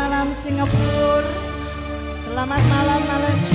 Malam Singapura. Selamat malam Malaysia.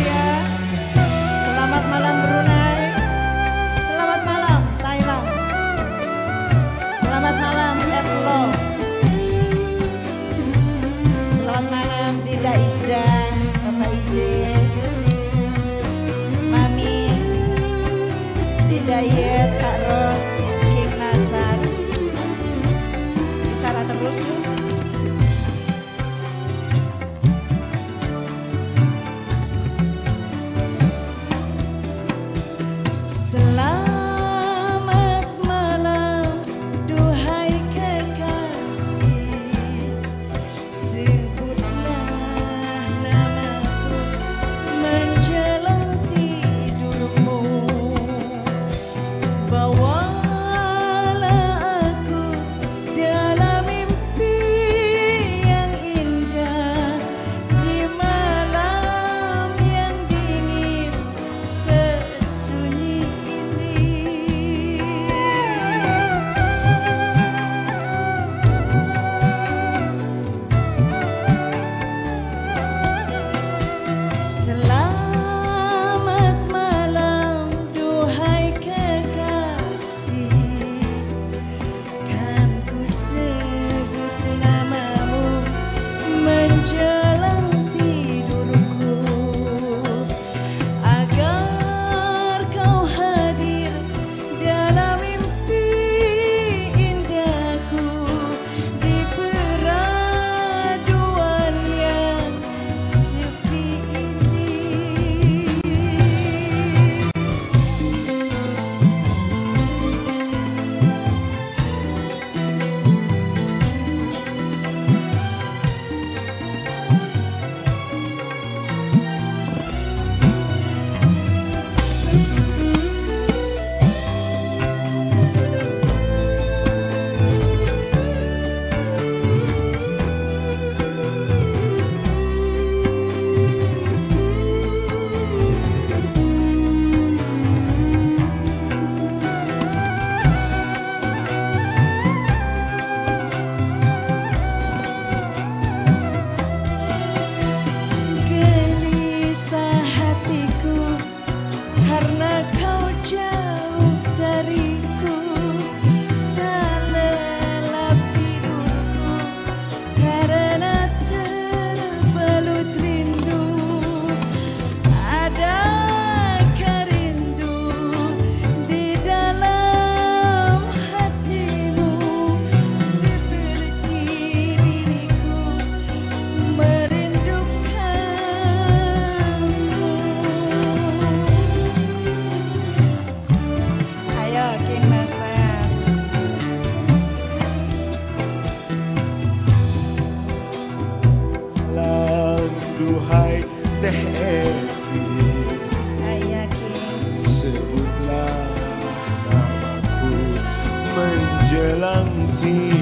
will unfeel.